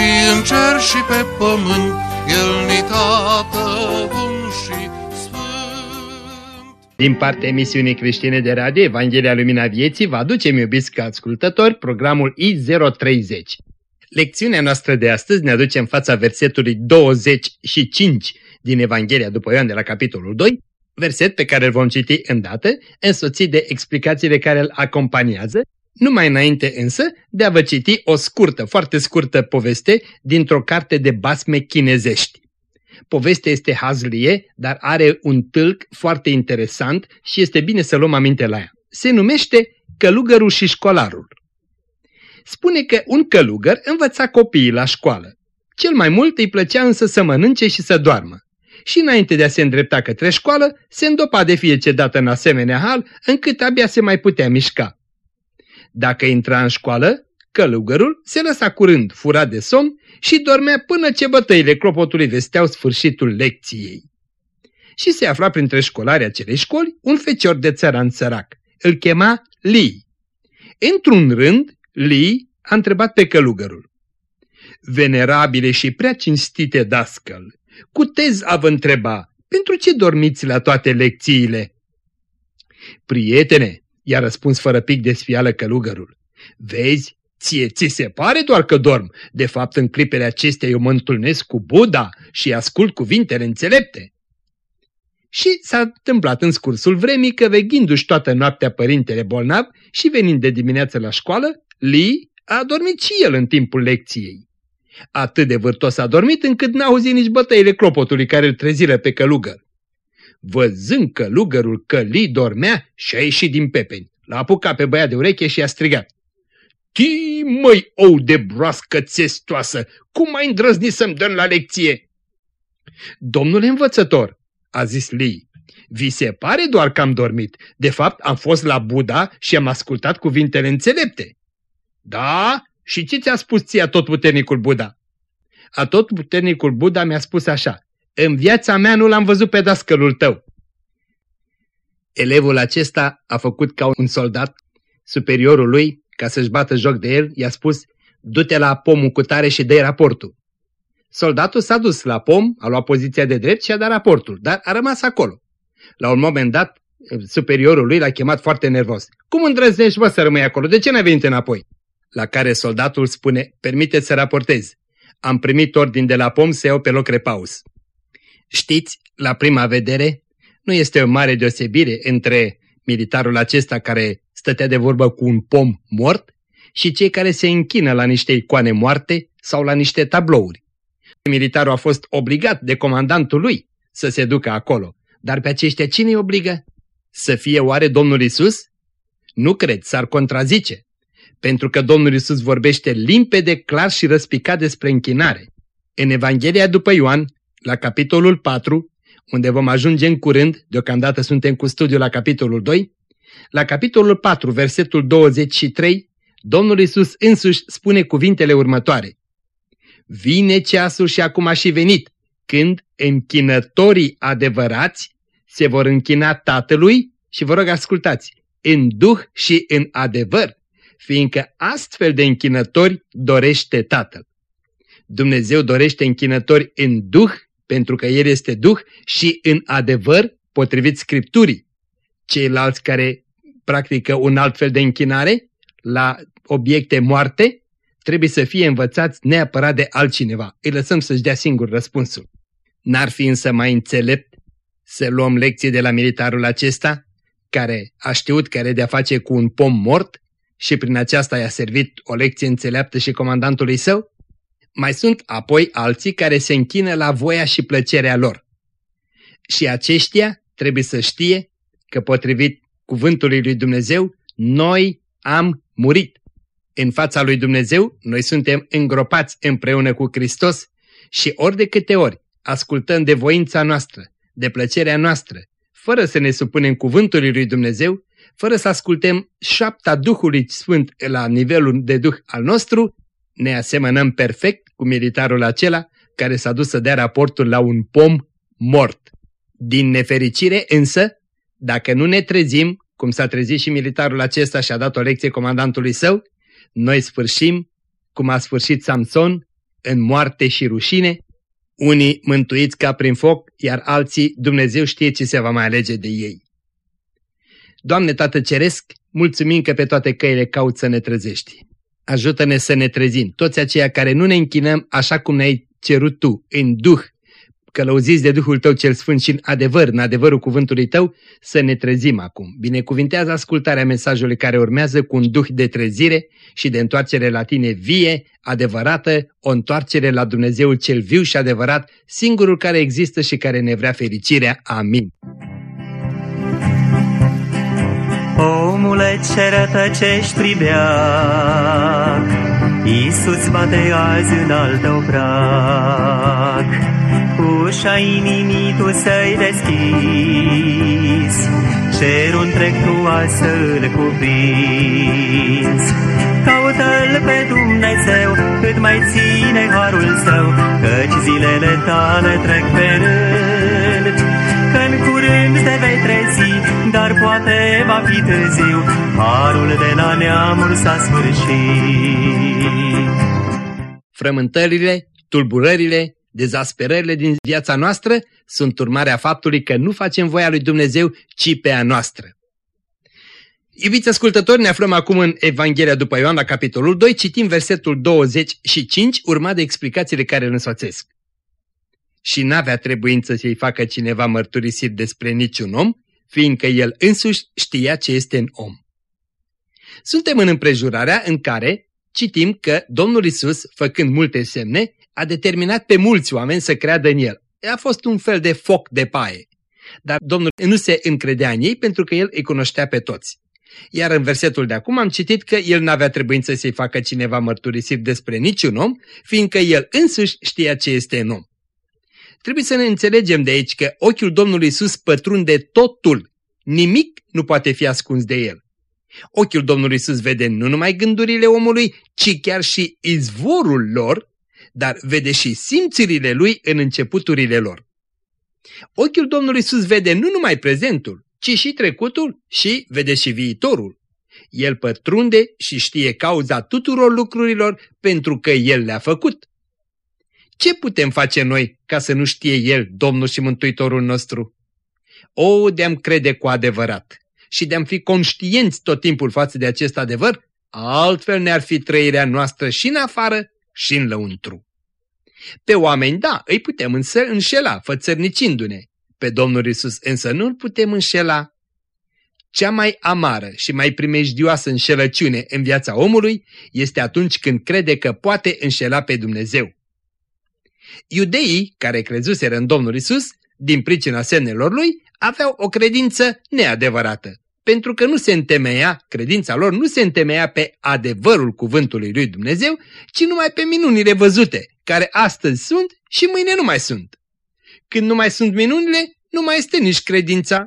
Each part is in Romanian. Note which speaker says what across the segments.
Speaker 1: și în cer și pe pământ, El ni tată bun și sfânt.
Speaker 2: Din partea emisiunii creștine de radio Evanghelia Lumina Vieții, vă aducem, iubiți ca ascultători, programul I030. Lecțiunea noastră de astăzi ne aduce în fața versetului 25 din Evanghelia după Ioan de la capitolul 2, verset pe care îl vom citi îndată, însoțit de explicațiile care îl acompaniază, numai înainte însă de a vă citi o scurtă, foarte scurtă poveste dintr-o carte de basme chinezești. Povestea este hazlie, dar are un tâlc foarte interesant și este bine să luăm aminte la ea. Se numește Călugărul și școlarul. Spune că un călugăr învăța copiii la școală. Cel mai mult îi plăcea însă să mănânce și să doarmă. Și înainte de a se îndrepta către școală, se îndopa de fiecare dată în asemenea hal, încât abia se mai putea mișca. Dacă intra în școală, călugărul se lăsa curând furat de somn și dormea până ce bătăile clopotului vesteau sfârșitul lecției. Și se afla printre școlarii acelei școli un fecior de țăran sărac. Îl chema Li. Într-un rând, Li a întrebat pe călugărul. Venerabile și prea cinstite dascăl, cu tez a vă întreba, pentru ce dormiți la toate lecțiile? Prietene, i-a răspuns fără pic de sfială călugărul, vezi, ție ți se pare doar că dorm, de fapt în clipele acestea eu mă întâlnesc cu Buddha și ascult cuvintele înțelepte. Și s-a întâmplat în scursul vremii că veghindu-și toată noaptea părintele bolnav și venind de dimineață la școală, Li a dormit și el în timpul lecției. Atât de vârtos a dormit încât n-a auzit nici bătăile clopotului care îl treziră pe călugăr. Văzând călugărul că Li dormea și a ieșit din pepeni, l-a apucat pe băiat de ureche și a strigat. Tii, măi, ou de broască țestoasă, cum ai îndrăznit să-mi dăm la lecție? Domnule învățător, a zis Li, vi se pare doar că am dormit. De fapt, am fost la Buddha și am ascultat cuvintele înțelepte. Da? Și ce ți-a spus ție tot puternicul Buddha? A tot puternicul Buddha mi-a spus așa, în viața mea nu l-am văzut pe dascălul tău. Elevul acesta a făcut ca un soldat, superiorul lui, ca să-și bată joc de el, i-a spus, du-te la pomul cu tare și dă raportul. Soldatul s-a dus la pom, a luat poziția de drept și a dat raportul, dar a rămas acolo. La un moment dat, superiorul lui l-a chemat foarte nervos. Cum îndrăznești, bă, să rămâi acolo? De ce n-ai venit înapoi? La care soldatul spune, permite să raportez. Am primit ordin de la pom să iau pe loc repaus. Știți, la prima vedere, nu este o mare deosebire între militarul acesta care stătea de vorbă cu un pom mort și cei care se închină la niște icoane moarte sau la niște tablouri. Militarul a fost obligat de comandantul lui să se ducă acolo, dar pe aceștia cine îi obligă? Să fie oare Domnul Isus? Nu cred, s-ar contrazice, pentru că Domnul Isus vorbește limpede, clar și răspicat despre închinare. În Evanghelia după Ioan, la capitolul 4, unde vom ajunge în curând, deocamdată suntem cu studiul la capitolul 2, la capitolul 4, versetul 23, Domnul Isus însuși spune cuvintele următoare. Vine ceasul și acum a și venit, când închinătorii adevărați se vor închina Tatălui și vă rog ascultați, în duh și în adevăr, fiindcă astfel de închinători dorește Tatăl. Dumnezeu dorește închinători în duh, pentru că El este duh, și în adevăr, potrivit Scripturii. Ceilalți care practică un alt fel de închinare la obiecte moarte, trebuie să fie învățați neapărat de altcineva. Îi lăsăm să-și dea singur răspunsul. N-ar fi însă mai înțelept să luăm lecție de la militarul acesta, care a știut că are de-a face cu un pom mort și prin aceasta i-a servit o lecție înțeleaptă și comandantului său? Mai sunt apoi alții care se închină la voia și plăcerea lor. Și aceștia trebuie să știe că potrivit cuvântului lui Dumnezeu, noi am murit. În fața lui Dumnezeu, noi suntem îngropați împreună cu Hristos și ori de câte ori ascultăm de voința noastră, de plăcerea noastră, fără să ne supunem cuvântului lui Dumnezeu, fără să ascultăm șapta Duhului Sfânt la nivelul de Duh al nostru, ne asemănăm perfect cu militarul acela care s-a dus să dea raportul la un pom mort. Din nefericire însă, dacă nu ne trezim, cum s-a trezit și militarul acesta și a dat o lecție comandantului său, noi sfârșim, cum a sfârșit Samson, în moarte și rușine, unii mântuiți ca prin foc, iar alții Dumnezeu știe ce se va mai alege de ei. Doamne Tată Ceresc, mulțumim că pe toate căile cauți să ne trezești. Ajută-ne să ne trezim, toți aceia care nu ne închinăm așa cum ne-ai cerut Tu, în Duh, călăuziți de Duhul Tău cel Sfânt și în adevăr, în adevărul cuvântului Tău, să ne trezim acum. Binecuvintează ascultarea mesajului care urmează cu un Duh de trezire și de întoarcere la Tine vie, adevărată, o întoarcere la Dumnezeul cel viu și adevărat, singurul care există și care ne vrea fericirea. Amin.
Speaker 3: Omule ce rătăcești pribeac, Iisus bate azi în alt obrac. Ușa inimii tu să-i deschizi, Cerul întreg tu azi să-l cuprinzi. Caută-L pe Dumnezeu, cât mai ține harul său, Căci zilele tale trec pe rând. Că-n curând te vei trezi, dar poate va fi târziu, Harul de la neamuri s-a sfârșit.
Speaker 2: Frământările, tulburările, dezasperările din viața noastră sunt urmarea faptului că nu facem voia lui Dumnezeu, ci pe a noastră. Iubiți ascultători, ne aflăm acum în Evanghelia după Ioan, la capitolul 2, citim versetul 25, urmat de explicațiile care îl însoțesc. Și n-avea trebuință să-i facă cineva mărturisiri despre niciun om, fiindcă el însuși știa ce este în om. Suntem în împrejurarea în care citim că Domnul Isus, făcând multe semne, a determinat pe mulți oameni să creadă în El. A fost un fel de foc de paie. Dar Domnul nu se încredea în ei pentru că El îi cunoștea pe toți. Iar în versetul de acum am citit că El n-avea trebuință să-i facă cineva mărturisiri despre niciun om, fiindcă El însuși știa ce este în om. Trebuie să ne înțelegem de aici că ochiul Domnului Isus pătrunde totul. Nimic nu poate fi ascuns de El. Ochiul Domnului Isus vede nu numai gândurile omului, ci chiar și izvorul lor, dar vede și simțirile lui în începuturile lor. Ochiul Domnului Isus vede nu numai prezentul, ci și trecutul și vede și viitorul. El pătrunde și știe cauza tuturor lucrurilor pentru că El le-a făcut. Ce putem face noi ca să nu știe El, Domnul și Mântuitorul nostru? O, de-am crede cu adevărat și de-am fi conștienți tot timpul față de acest adevăr, altfel ne-ar fi trăirea noastră și în afară și în lăuntru. Pe oameni, da, îi putem însă înșela, fățărnicindu-ne. Pe Domnul Isus însă nu-L putem înșela. Cea mai amară și mai primejdioasă înșelăciune în viața omului este atunci când crede că poate înșela pe Dumnezeu. Iudeii, care crezuseră în Domnul Isus, din pricina semnelor lui, aveau o credință neadevărată, pentru că nu se întemeia, credința lor nu se întemeia pe adevărul cuvântului lui Dumnezeu, ci numai pe minunile văzute, care astăzi sunt și mâine nu mai sunt. Când nu mai sunt minunile, nu mai este nici credința.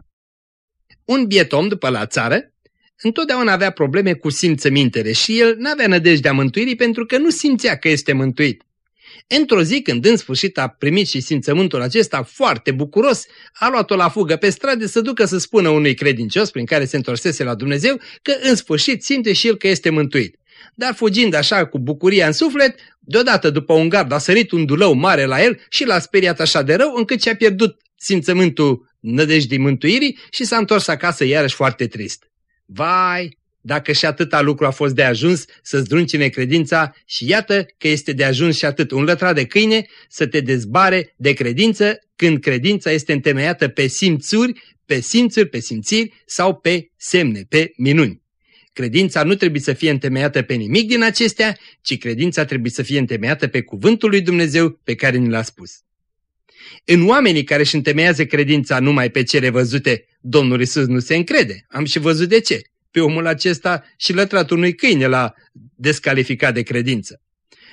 Speaker 2: Un biet om după la țară întotdeauna avea probleme cu simțămintele și el n-avea nădejdea mântuirii pentru că nu simțea că este mântuit. Într-o zi, când în sfârșit a primit și simțământul acesta foarte bucuros, a luat-o la fugă pe stradă să ducă să spună unui credincios prin care se întorsese la Dumnezeu că în sfârșit simte și el că este mântuit. Dar fugind așa cu bucuria în suflet, deodată după un gard a sărit un dulău mare la el și l-a speriat așa de rău încât și-a pierdut simțământul nădejdii mântuirii și s-a întors acasă iarăși foarte trist. Vai, dacă și atâta lucru a fost de ajuns să-ți druncine credința și iată că este de ajuns și atât un lătrat de câine să te dezbare de credință când credința este întemeiată pe simțuri, pe simțuri, pe simțiri sau pe semne, pe minuni. Credința nu trebuie să fie întemeiată pe nimic din acestea, ci credința trebuie să fie întemeiată pe cuvântul lui Dumnezeu pe care ni l-a spus. În oamenii care își întemeiază credința numai pe cele văzute, Domnul Isus nu se încrede. Am și văzut de ce pe omul acesta și lătrat unui câine l-a descalificat de credință.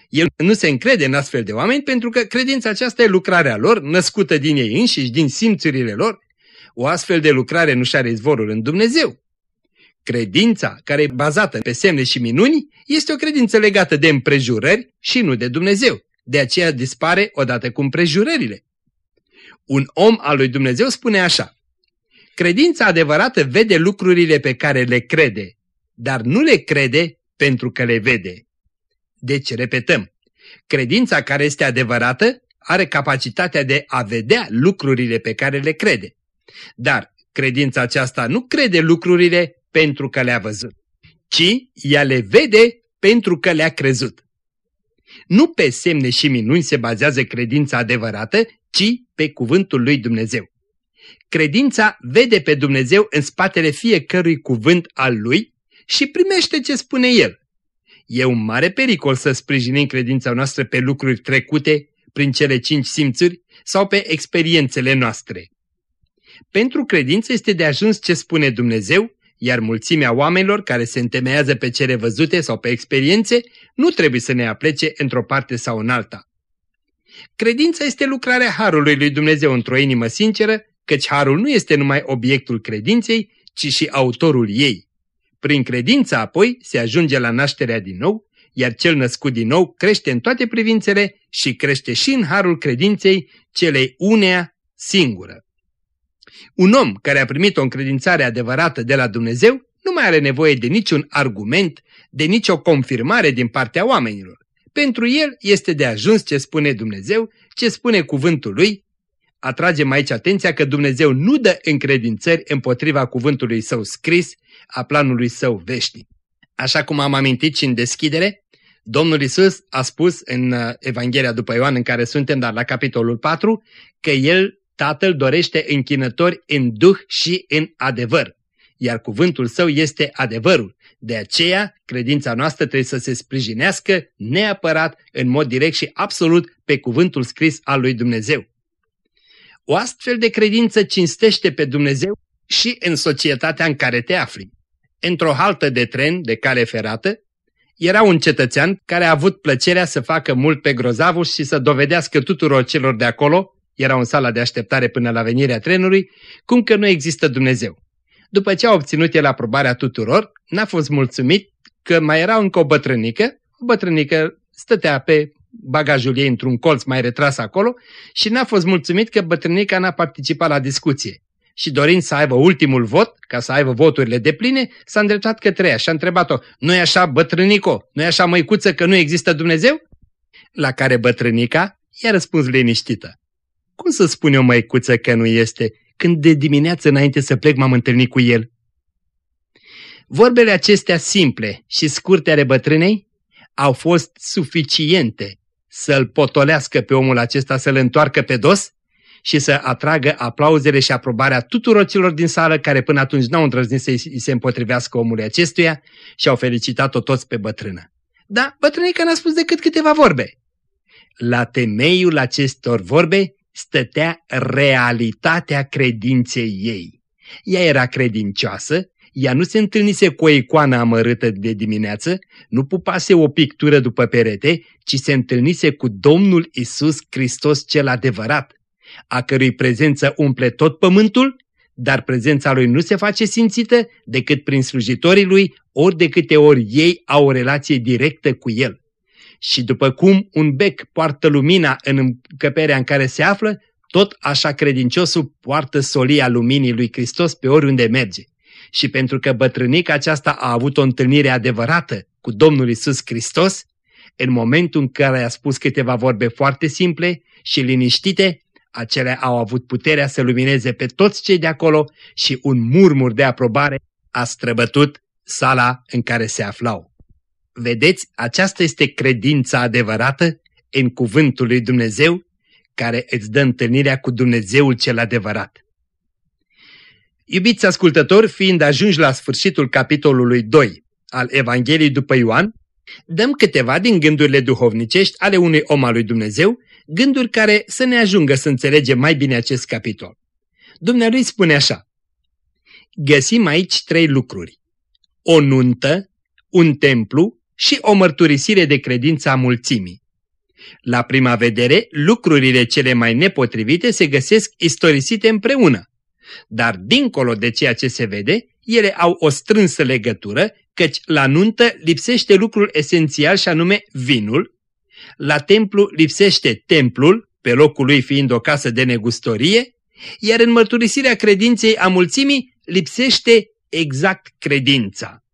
Speaker 2: El nu se încrede în astfel de oameni pentru că credința aceasta e lucrarea lor, născută din ei înșiși, din simțurile lor. O astfel de lucrare nu și-are izvorul în Dumnezeu. Credința, care e bazată pe semne și minuni, este o credință legată de împrejurări și nu de Dumnezeu. De aceea dispare odată cu împrejurările. Un om al lui Dumnezeu spune așa, Credința adevărată vede lucrurile pe care le crede, dar nu le crede pentru că le vede. Deci, repetăm, credința care este adevărată are capacitatea de a vedea lucrurile pe care le crede. Dar credința aceasta nu crede lucrurile pentru că le-a văzut, ci ea le vede pentru că le-a crezut. Nu pe semne și minuni se bazează credința adevărată, ci pe cuvântul lui Dumnezeu. Credința vede pe Dumnezeu în spatele fiecărui cuvânt al lui și primește ce spune el. E un mare pericol să sprijinim credința noastră pe lucruri trecute prin cele cinci simțuri sau pe experiențele noastre. Pentru credință este de ajuns ce spune Dumnezeu, iar mulțimea oamenilor care se întemeiază pe cele văzute sau pe experiențe nu trebuie să ne aplece într-o parte sau în alta. Credința este lucrarea Harului lui Dumnezeu într-o inimă sinceră, căci Harul nu este numai obiectul credinței, ci și autorul ei. Prin credință apoi se ajunge la nașterea din nou, iar cel născut din nou crește în toate privințele și crește și în harul credinței celei unea singură. Un om care a primit o încredințare adevărată de la Dumnezeu nu mai are nevoie de niciun argument, de nicio confirmare din partea oamenilor. Pentru el este de ajuns ce spune Dumnezeu, ce spune cuvântul lui. Atragem aici atenția că Dumnezeu nu dă încredințări împotriva cuvântului său scris, a planului său veșnic. Așa cum am amintit și în deschidere, Domnul Isus a spus în uh, Evanghelia după Ioan în care suntem, dar la capitolul 4, că El, Tatăl, dorește închinători în duh și în adevăr. Iar cuvântul său este adevărul. De aceea, credința noastră trebuie să se sprijinească neapărat, în mod direct și absolut, pe cuvântul scris al lui Dumnezeu. O astfel de credință cinstește pe Dumnezeu și în societatea în care te afli. Într-o haltă de tren de cale ferată, era un cetățean care a avut plăcerea să facă mult pe grozavul și să dovedească tuturor celor de acolo, era în sala de așteptare până la venirea trenului, cum că nu există Dumnezeu. După ce a obținut el aprobarea tuturor, n-a fost mulțumit că mai era încă o bătrânică, o bătrânică stătea pe bagajul ei într-un colț mai retras acolo și n-a fost mulțumit că bătrânica n-a participat la discuție și dorind să aibă ultimul vot, ca să aibă voturile de pline, s-a îndreptat către ea și a întrebat-o, nu e așa, bătrânico, nu e așa, măicuță, că nu există Dumnezeu? La care bătrânica i-a răspuns liniștită. Cum să spun eu, măicuță, că nu este, când de dimineață înainte să plec m-am întâlnit cu el? Vorbele acestea simple și scurte ale bătrânei au fost suficiente să-l potolească pe omul acesta, să-l întoarcă pe dos și să atragă aplauzele și aprobarea tuturor celor din sală care până atunci n-au îndrăznit să se împotrivească omului acestuia și au felicitat-o toți pe bătrână. Da, bătrânica n-a spus decât câteva vorbe. La temeiul acestor vorbe stătea realitatea credinței ei. Ea era credincioasă, ea nu se întâlnise cu o icoană amărâtă de dimineață, nu pupase o pictură după perete, ci se întâlnise cu Domnul Isus Hristos cel adevărat a cărui prezență umple tot pământul, dar prezența lui nu se face simțită decât prin slujitorii lui, ori de câte ori ei au o relație directă cu el. Și după cum un bec poartă lumina în încăperea în care se află, tot așa credinciosul poartă solia luminii lui Hristos pe oriunde merge. Și pentru că bătrânica aceasta a avut o întâlnire adevărată cu Domnul Isus Hristos, în momentul în care a spus câteva vorbe foarte simple și liniștite, acelea au avut puterea să lumineze pe toți cei de acolo și un murmur de aprobare a străbătut sala în care se aflau. Vedeți, aceasta este credința adevărată în cuvântul lui Dumnezeu, care îți dă întâlnirea cu Dumnezeul cel adevărat. Iubiți ascultători, fiind ajungi la sfârșitul capitolului 2 al Evangheliei după Ioan, dăm câteva din gândurile duhovnicești ale unui om al lui Dumnezeu gânduri care să ne ajungă să înțelegem mai bine acest capitol. Dumnealui spune așa, găsim aici trei lucruri. o nuntă, un templu și o mărturisire de credință a mulțimii. La prima vedere, lucrurile cele mai nepotrivite se găsesc istorisite împreună, dar dincolo de ceea ce se vede, ele au o strânsă legătură, căci la nuntă lipsește lucrul esențial și anume vinul, la templu lipsește templul, pe locul lui fiind o casă de negustorie, iar în mărturisirea credinței a mulțimii lipsește exact credința.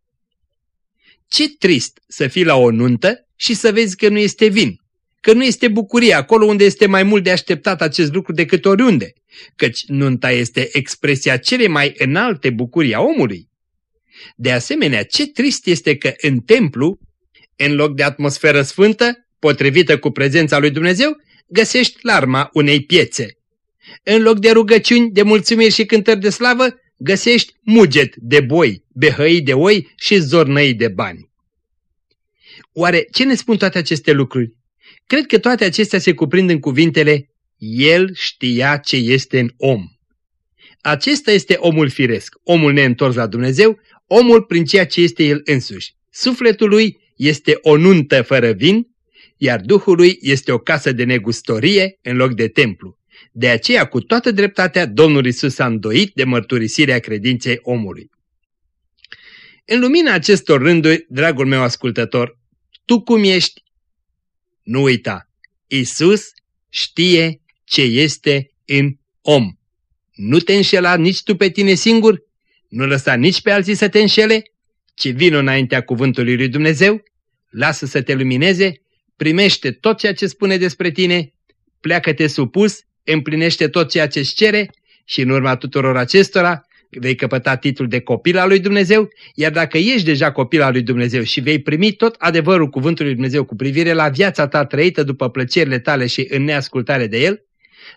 Speaker 2: Ce trist să fii la o nuntă și să vezi că nu este vin, că nu este bucurie acolo unde este mai mult de așteptat acest lucru decât oriunde, căci nunta este expresia cele mai înalte bucurii a omului. De asemenea, ce trist este că în templu, în loc de atmosferă sfântă, potrivită cu prezența lui Dumnezeu, găsești larma unei piețe. În loc de rugăciuni, de mulțumiri și cântări de slavă, găsești muget de boi, behăi de oi și zornăi de bani. Oare ce ne spun toate aceste lucruri? Cred că toate acestea se cuprind în cuvintele El știa ce este în om. Acesta este omul firesc, omul neîntors la Dumnezeu, omul prin ceea ce este el însuși. Sufletul lui este o nuntă fără vin, iar Duhul lui este o casă de negustorie în loc de templu. De aceea, cu toată dreptatea, Domnul Isus a îndoit de mărturisirea credinței omului. În lumina acestor rânduri, dragul meu ascultător, tu cum ești? Nu uita, Isus știe ce este în om. Nu te înșela nici tu pe tine singur, nu lăsa nici pe alții să te înșele, ci vină înaintea cuvântului lui Dumnezeu, lasă să te lumineze, primește tot ceea ce spune despre tine, pleacă-te supus împlinește tot ceea ce îți cere și în urma tuturor acestora vei căpăta titlul de copil al lui Dumnezeu, iar dacă ești deja copil al lui Dumnezeu și vei primi tot adevărul cuvântului lui Dumnezeu cu privire la viața ta trăită după plăcerile tale și în neascultare de El,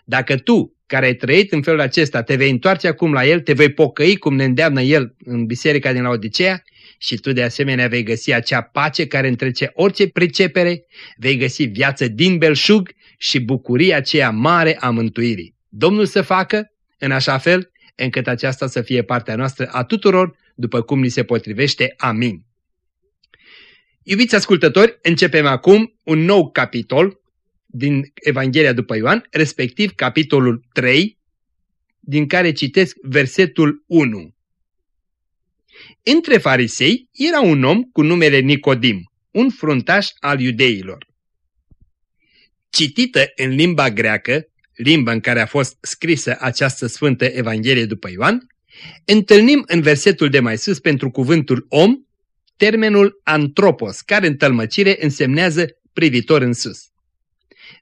Speaker 2: dacă tu, care ai trăit în felul acesta, te vei întoarce acum la El, te vei pocăi cum ne îndeamnă El în biserica din Laodicea și tu de asemenea vei găsi acea pace care întrece orice pricepere, vei găsi viață din belșug și bucuria aceea mare a mântuirii. Domnul să facă în așa fel încât aceasta să fie partea noastră a tuturor, după cum ni se potrivește. Amin. Iubiți ascultători, începem acum un nou capitol din Evanghelia după Ioan, respectiv capitolul 3, din care citesc versetul 1. Între farisei era un om cu numele Nicodim, un fruntaș al iudeilor. Citită în limba greacă, limba în care a fost scrisă această sfântă Evanghelie după Ioan, întâlnim în versetul de mai sus pentru cuvântul om termenul antropos, care în tălmăcire însemnează privitor în sus.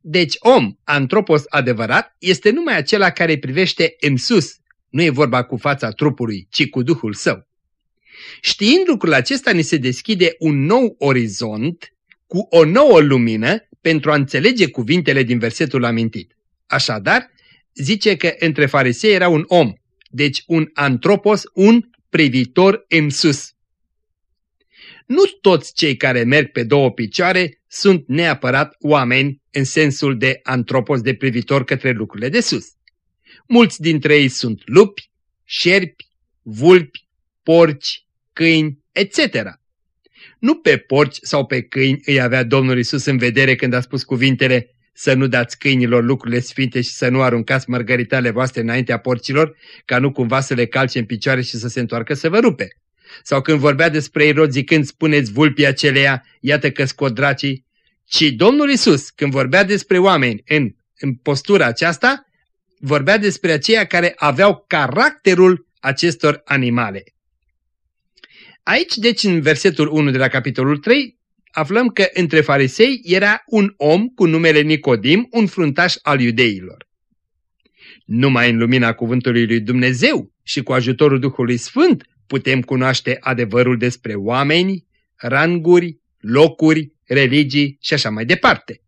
Speaker 2: Deci om, antropos adevărat, este numai acela care privește în sus, nu e vorba cu fața trupului, ci cu Duhul său. Știind lucrul acesta, ni se deschide un nou orizont cu o nouă lumină pentru a înțelege cuvintele din versetul amintit. Așadar, zice că între farisei era un om, deci un antropos, un privitor în sus. Nu toți cei care merg pe două picioare sunt neapărat oameni în sensul de antropos de privitor către lucrurile de sus. Mulți dintre ei sunt lupi, șerpi, vulpi, porci, câini, etc. Nu pe porci sau pe câini îi avea Domnul Isus în vedere când a spus cuvintele să nu dați câinilor lucrurile sfinte și să nu aruncați mărgăritale voastre înaintea porcilor, ca nu cumva să le calce în picioare și să se întoarcă să vă rupe. Sau când vorbea despre erod zicând spuneți vulpii aceleia, iată că scodracii, ci Domnul Isus, când vorbea despre oameni în, în postura aceasta, vorbea despre aceia care aveau caracterul acestor animale. Aici, deci, în versetul 1 de la capitolul 3, aflăm că între farisei era un om cu numele Nicodim, un fruntaș al iudeilor. Numai în lumina cuvântului lui Dumnezeu și cu ajutorul Duhului Sfânt putem cunoaște adevărul despre oameni, ranguri, locuri, religii și așa mai departe.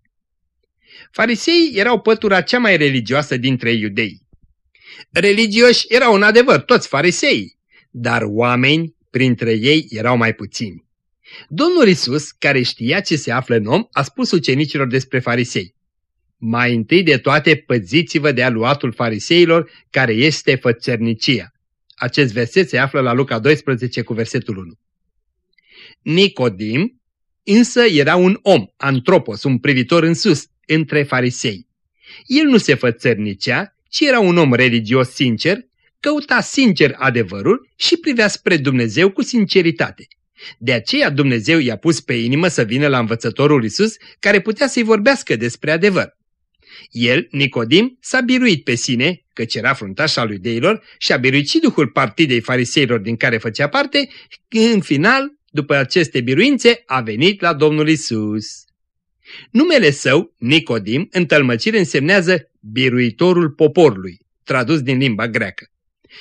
Speaker 2: Farisei erau pătura cea mai religioasă dintre iudei. Religioși erau în adevăr toți farisei, dar oameni printre ei erau mai puțini. Domnul Isus, care știa ce se află în om, a spus ucenicilor despre farisei. Mai întâi de toate păziți-vă de aluatul fariseilor, care este fățărnicia. Acest verset se află la Luca 12 cu versetul 1. Nicodim însă era un om, antropos, un privitor în sus, între farisei. El nu se fățărnicea, ci era un om religios sincer, căuta sincer adevărul și privea spre Dumnezeu cu sinceritate. De aceea Dumnezeu i-a pus pe inimă să vină la învățătorul Isus, care putea să-i vorbească despre adevăr. El, Nicodim, s-a biruit pe sine, căci era fruntaș al lui deilor, și a biruit și duhul partidei fariseilor din care făcea parte, în final, după aceste biruințe, a venit la Domnul Isus. Numele său, Nicodim, în tălmăcire însemnează biruitorul poporului, tradus din limba greacă.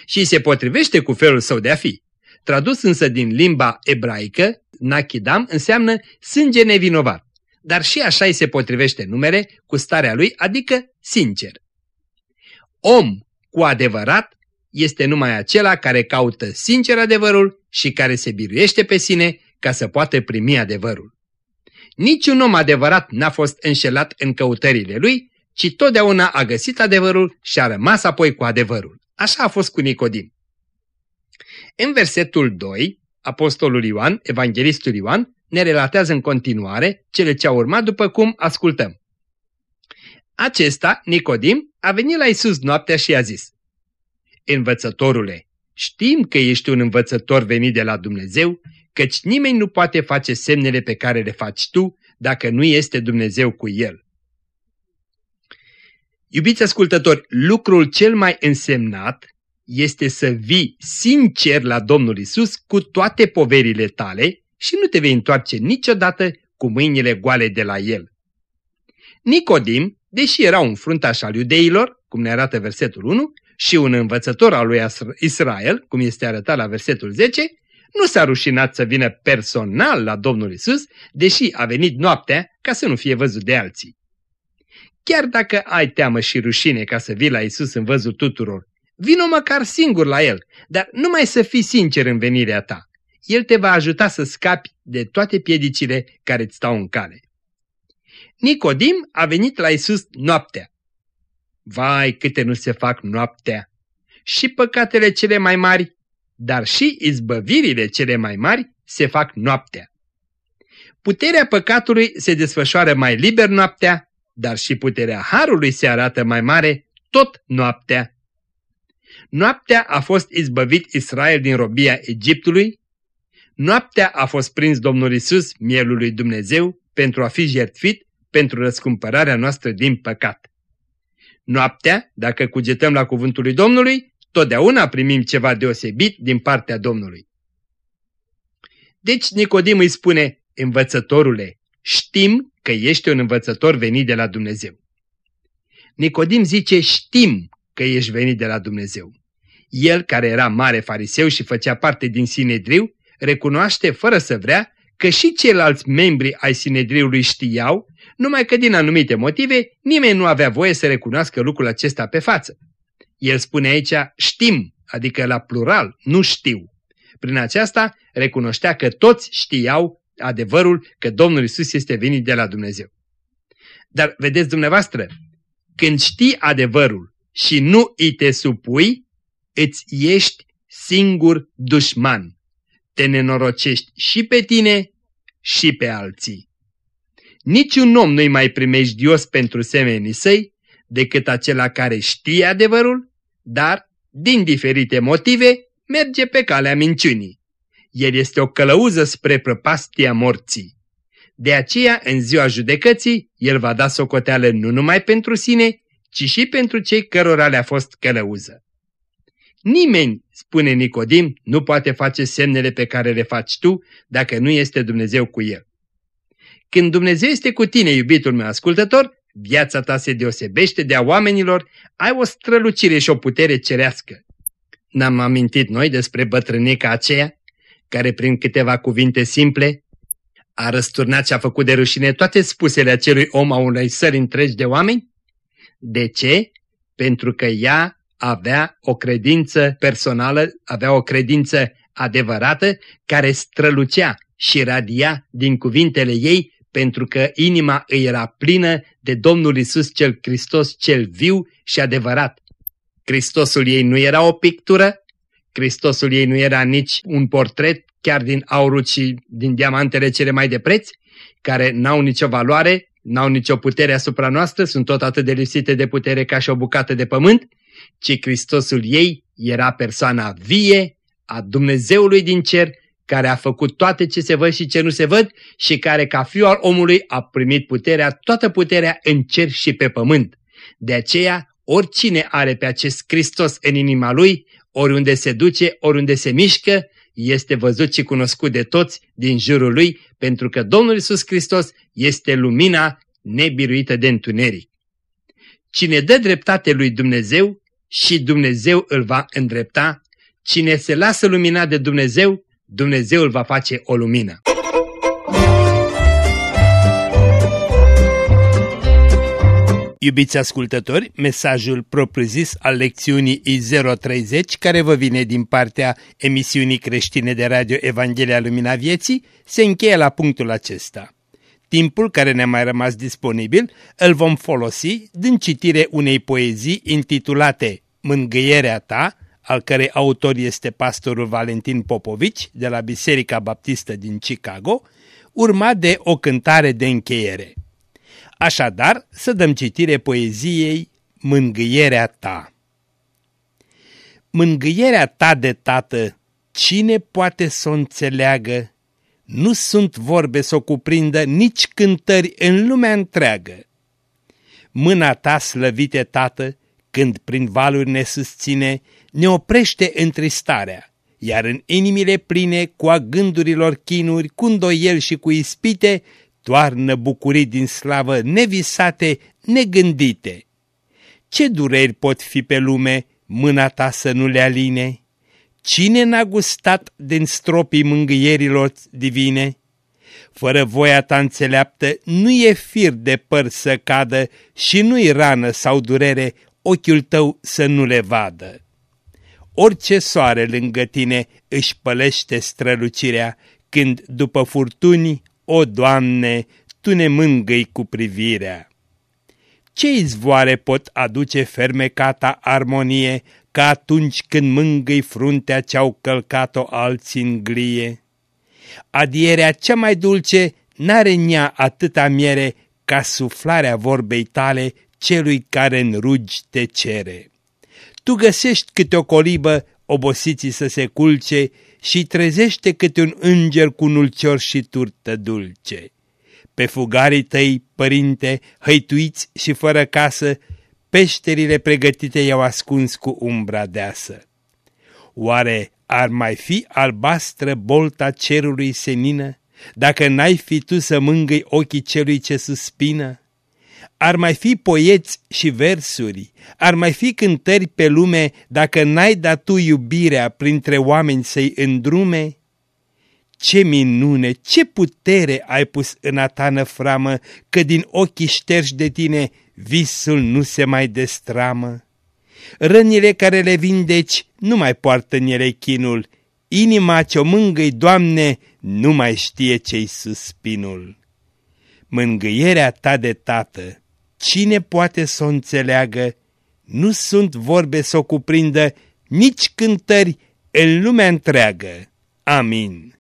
Speaker 2: Și se potrivește cu felul său de a fi. Tradus însă din limba ebraică, Nachidam înseamnă sânge nevinovat, dar și așa îi se potrivește numere cu starea lui, adică sincer. Om cu adevărat este numai acela care caută sincer adevărul și care se biruiește pe sine ca să poată primi adevărul. Niciun om adevărat n-a fost înșelat în căutările lui, ci totdeauna a găsit adevărul și a rămas apoi cu adevărul. Așa a fost cu Nicodim. În versetul 2, apostolul Ioan, evanghelistul Ioan, ne relatează în continuare cele ce au urmat după cum ascultăm. Acesta, Nicodim, a venit la Isus noaptea și a zis, Învățătorule, știm că ești un învățător venit de la Dumnezeu, căci nimeni nu poate face semnele pe care le faci tu dacă nu este Dumnezeu cu el. Iubiți ascultători, lucrul cel mai însemnat este să vii sincer la Domnul Isus cu toate poverile tale și nu te vei întoarce niciodată cu mâinile goale de la El. Nicodim, deși era un fruntaș al iudeilor, cum ne arată versetul 1, și un învățător al lui Israel, cum este arătat la versetul 10, nu s-a rușinat să vină personal la Domnul Isus, deși a venit noaptea ca să nu fie văzut de alții. Chiar dacă ai teamă și rușine ca să vii la Isus în văzul tuturor, vino măcar singur la El, dar numai să fii sincer în venirea ta. El te va ajuta să scapi de toate piedicile care îți stau în cale. Nicodim a venit la Isus noaptea. Vai, câte nu se fac noaptea! Și păcatele cele mai mari, dar și izbăvirile cele mai mari se fac noaptea. Puterea păcatului se desfășoară mai liber noaptea, dar și puterea harului se arată mai mare tot noaptea. Noaptea a fost izbăvit Israel din robia Egiptului, noaptea a fost prins Domnul Isus, mielul lui Dumnezeu, pentru a fi jertfit pentru răscumpărarea noastră din păcat. Noaptea, dacă cugetăm la cuvântul lui Domnului, totdeauna primim ceva deosebit din partea Domnului. Deci Nicodim îi spune, învățătorule, știm că ești un învățător venit de la Dumnezeu. Nicodim zice, știm că ești venit de la Dumnezeu. El, care era mare fariseu și făcea parte din Sinedriu, recunoaște fără să vrea că și ceilalți membri ai Sinedriului știau, numai că din anumite motive nimeni nu avea voie să recunoască lucrul acesta pe față. El spune aici știm, adică la plural, nu știu. Prin aceasta recunoștea că toți știau adevărul că Domnul Isus este venit de la Dumnezeu. Dar vedeți dumneavoastră, când știi adevărul și nu îi te supui, îți ești singur dușman. Te nenorocești și pe tine și pe alții. Niciun om nu-i mai primejdios pentru semenii săi decât acela care știe adevărul, dar, din diferite motive, merge pe calea minciunii. El este o călăuză spre prăpastia morții. De aceea, în ziua judecății, el va da socoteală nu numai pentru sine, ci și pentru cei cărora le-a fost călăuză. Nimeni, spune Nicodim, nu poate face semnele pe care le faci tu dacă nu este Dumnezeu cu el. Când Dumnezeu este cu tine, iubitul meu ascultător, viața ta se deosebește de a oamenilor, ai o strălucire și o putere cerească. N-am amintit noi despre bătrânica aceea, care prin câteva cuvinte simple a răsturnat și a făcut de rușine toate spusele acelui om a unei sări întregi de oameni? De ce? Pentru că ea avea o credință personală, avea o credință adevărată care strălucea și radia din cuvintele ei pentru că inima îi era plină de Domnul Isus cel Hristos cel viu și adevărat. Hristosul ei nu era o pictură, Hristosul ei nu era nici un portret chiar din aurul și din diamantele cele mai de preț, care n-au nicio valoare, n-au nicio putere asupra noastră, sunt tot atât de lipsite de putere ca și o bucată de pământ, ci Hristosul ei era persoana vie a Dumnezeului din cer, care a făcut toate ce se văd și ce nu se văd și care ca fiu al omului a primit puterea, toată puterea în cer și pe pământ. De aceea, oricine are pe acest Hristos în inima lui, oriunde se duce, oriunde se mișcă, este văzut și cunoscut de toți din jurul lui, pentru că Domnul Isus Hristos este lumina nebiruită de întuneric. Cine dă dreptate lui Dumnezeu și Dumnezeu îl va îndrepta, cine se lasă luminat de Dumnezeu, Dumnezeu îl va face o lumină. Iubiți ascultători, mesajul propriu-zis al lecțiunii I030, care vă vine din partea emisiunii creștine de radio Evanghelia Lumina Vieții, se încheie la punctul acesta. Timpul care ne-a mai rămas disponibil îl vom folosi din citire unei poezii intitulate Mângâierea ta, al cărei autor este pastorul Valentin Popovici de la Biserica Baptistă din Chicago, urmat de o cântare de încheiere. Așadar, să dăm citire poeziei Mângâierea ta. Mângâierea ta de tată, cine poate să o înțeleagă? Nu sunt vorbe să o cuprindă nici cântări în lumea întreagă. Mâna ta slăvite, tată, când prin valuri ne susține, ne oprește întristarea, iar în inimile pline cu a gândurilor chinuri, cu îndoiel și cu ispite, toarnă bucurii din slavă nevisate, negândite. Ce dureri pot fi pe lume, mâna ta să nu le aline? Cine n-a gustat din stropii mângâierilor divine? Fără voia ta înțeleaptă, nu e fir de păr să cadă și nu-i rană sau durere ochiul tău să nu le vadă. Orice soare lângă tine își pălește strălucirea, când după furtuni o, Doamne, Tu ne mângâi cu privirea! Ce izvoare pot aduce fermecata armonie ca atunci când mângâi fruntea ce-au călcat-o alții în glie? Adierea cea mai dulce n-are în ea atâta miere ca suflarea vorbei tale celui care în rugi te cere. Tu găsești câte o colibă obosiții să se culce și trezește câte un înger cu nulcior și turtă dulce. Pe fugarii tăi, părinte, hăituiți și fără casă, peșterile pregătite i-au ascuns cu umbra deasă. Oare ar mai fi albastră bolta cerului senină, dacă n-ai fi tu să mângâi ochii celui ce suspină? Ar mai fi poeți și versuri, ar mai fi cântări pe lume dacă n-ai dat tu iubirea printre oameni să-i îndrume? Ce minune, ce putere ai pus în a ta năframă, că din ochii ștergi de tine visul nu se mai destramă? Rănile care le vindeci nu mai poartă în ele chinul, inima ce-o mângâi, Doamne, nu mai știe ce-i suspinul. Mângâierea ta de tată, Cine poate să o înțeleagă? Nu sunt vorbe să o cuprindă nici cântări în lumea întreagă. Amin.